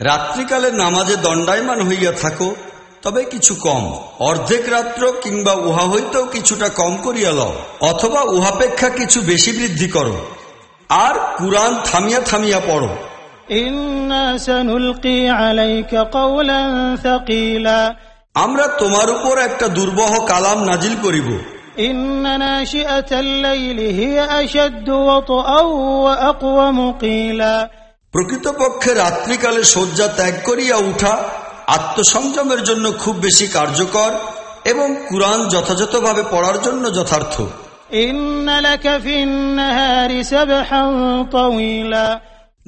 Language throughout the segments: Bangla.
রাত্রিকালে নামাজে দণ্ডায়মান হইয়া থাকো তবে কিছু কম। অর্ধেক রাত্র কিংবা উহা হইতেও কিছুটা কম করিয়া লও অথবা উহাপেক্ষা কিছু বেশি বৃদ্ধি করো। আর কুরআন থামিয়া থামিয়া পড়ো। আমরা তোমার উপর একটা দুর্বহ কালাম নাজিল করিব। ইন্না প্রকৃতপক্ষে রাত্রিকালে শয্যা ত্যাগ করিয়া উঠা আত্মসংযমের জন্য খুব বেশি কার্যকর এবং কুরআন যথাযথভাবে পড়ার জন্য যথার্থ।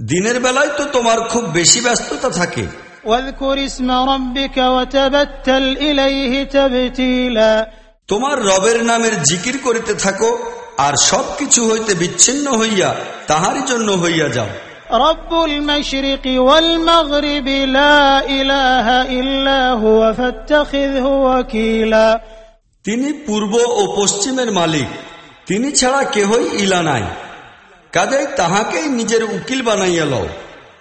দিনের বেলায় তো তোমার খুব বেশি ব্যস্ততা থাকে। তোমার রবের নামের জিকির করিতে থাকো আর সবকিছু হইতে বিচ্ছিন্ন হইয়া তাহারই জন্য হইয়া যাও। رب المشرق والمغرب لا إله إلا هو فاتخذه وكيلا তিনি পূর্ব ও পশ্চিমের মালিক তিনি ছাড়া কেহই ইলা নাই কাজেই তাহাকেই নিজের উকিল বানাইয়া লও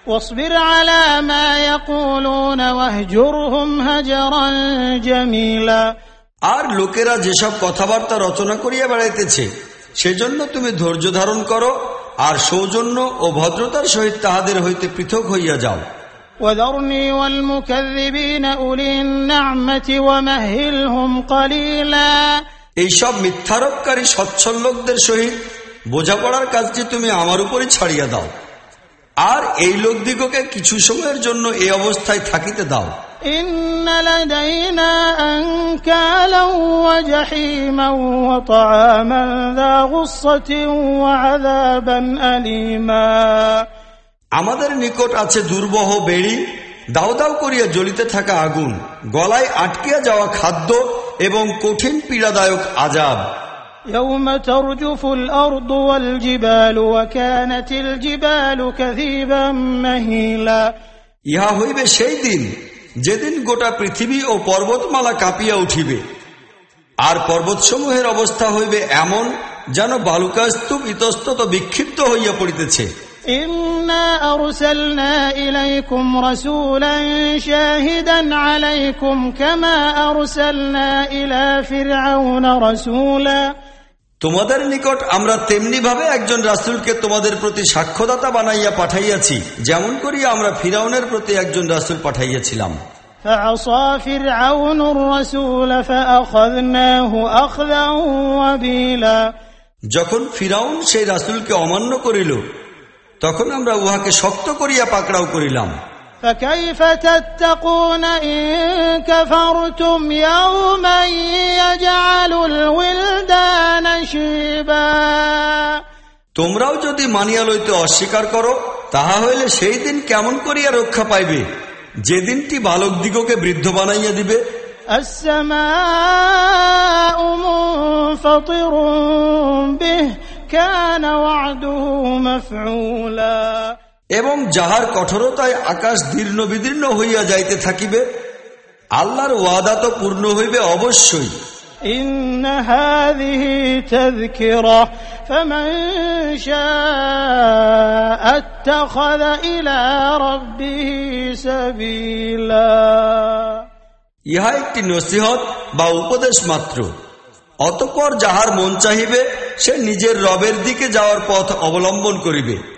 واصبر على ما يقولون واهجرهم هجرا جميلا আর লোকেরা যেসব কথাবার্তা রচনা করিয়া বেড়াইতেছে সেজন্য তুমি ধৈর্য ধারণ করো আর সৌজন্য ও ভদ্রতার সহিত তাহাদের হইতে পৃথক হইয়া যাও। এইসব মিথ্যারোপকারী সচ্ছল লোকদের সহিত বোঝাপড়ার কাজটি তুমি আমার উপরে ছাড়িয়া দাও। আর এই লোকদিগকে কিছু সময়ের জন্য এই অবস্থায় থাকিতে দাও। إن لدينا أنكالا وجحيما وطعاما ذا غصة وعذابا أليما আমাদের নিকট আছে দুর্বহ বেড়ি দাও দাও করিয়া জ্বলিতে থাকা আগুন গলায় আটকিয়া যাওয়া খাদ্য এবং কঠিন পীড়াদায়ক আজাব يوم ترجف الأرض والجبال وكانت الجبال كثيبا مهيلا ইহা হইবে সেই দিন যেদিন গোটা পৃথিবী ও পর্বতমালা কাঁপিয়া উঠিবে আর পর্বতসমূহের অবস্থা হইবে এমন যেন বালুকাস্তূপ ইতস্তত বিক্ষিপ্ত হইয়া পড়িতেছে إنا أرسلنا إليكم رسولا شاهدا عليكم كما أرسلنا إلى فرعون رسولا তোমাদের নিকট আমরা তেমনিভাবে একজন রাসুলকে তোমাদের প্রতি সাক্ষ্যদাতা বানাইয়া পাঠাইয়াছি। যেমন করিয়া আমরা ফিরাউনের প্রতি একজন রাসুল পাঠাইয়াছিলাম। যখন ফিরাউন সেই রাসুলকে অমান্য করিল তখন আমরা উহাকে শক্ত করিয়া পাকড়াও করিলাম। فكيف تتقون إن كفرتم يوما يجعل الولدان شيبا তোমরাও যদি মানিয়া লইতে অস্বীকার করো তাহা হইলে সেই দিন কেমন করিয়া রক্ষা পাইবে যে দিনটি বালক দিগকে বৃদ্ধ বানাইয়া দিবে السماء منفطر به كان وعده مفعولا এবং যাহার কঠোরতায় আকাশ দীর্ণ বিদীর্ণ হইয়া যাইতে থাকিবে আল্লাহর ওয়াদা তো পূর্ণ হইবে অবশ্যই إن هذه تذكرة فمن شاء اتخذ إلى ربه سبيلا ইহা একটি নসিহত বা উপদেশ মাত্র অতপর যাহার মন চাহিবে সে নিজের রবের দিকে যাওয়ার পথ অবলম্বন করিবে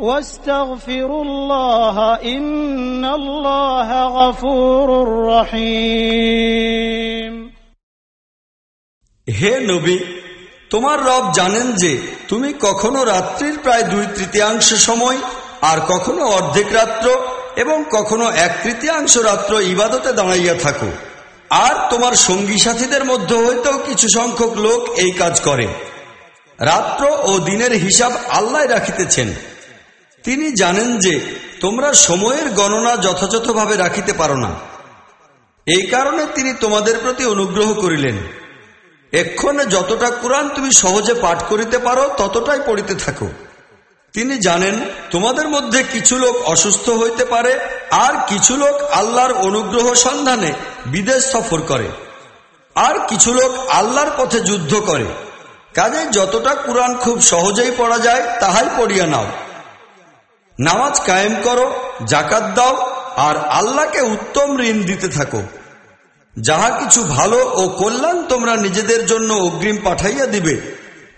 واستغفروا الله إن الله غفور رحيم হে নবী তোমার রব জানেন যে তুমি কখনো রাত্রির প্রায় দুই তৃতীয়াংশ সময় আর কখনো অর্ধেক রাত্র এবং কখনো এক তৃতীয়াংশ রাত্র ইবাদতে দাঁড়াইয়া থাকো আর তোমার সঙ্গী সাথীদের মধ্যে হইতেও কিছু সংখ্যক লোক এই কাজ করে রাত্র ও দিনের হিসাব আল্লাহ রাখিতেছেন তিনি জানেন যে তোমরা সময়ের গণনা যথাযথভাবে রাখিতে পারো না। এই কারণে তিনি তোমাদের প্রতি অনুগ্রহ করিলেন। এক্ষণে যতটা কোরআন তুমি সহজে পাঠ করিতে পারো, ততটাই পড়িতে থাকো। তিনি জানেন তোমাদের মধ্যে কিছু লোক অসুস্থ হইতে পারে আর কিছু লোক আল্লাহর অনুগ্রহ সন্ধানে বিদেশ সফর করে। আর কিছু লোক আল্লাহর পথে যুদ্ধ করে। কাজে যতটা কোরআন খুব সহজেই পড়া যায়, তাহাই পড়িয়া নাও। নামাজ কায়েম করো জাকাত দাও, আর আল্লাহকে উত্তম ঋণ দিতে থাকো। যাহা কিছু ভালো ও কল্যাণ তোমরা নিজেদের জন্য অগ্রিম পাঠাইয়া দিবে,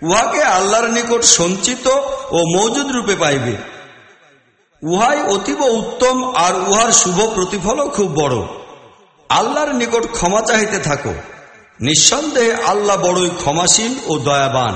উহাকে আল্লাহর নিকট সঞ্চিত ও মৌজুদ রূপে পাইবে। উহাই অতীব উত্তম আর উহার শুভ প্রতিফলও খুব বড়। আল্লাহর নিকট ক্ষমা চাহিতে থাকো। নিঃসন্দেহে আল্লাহ বড়ই ক্ষমাসীন ও দয়াবান।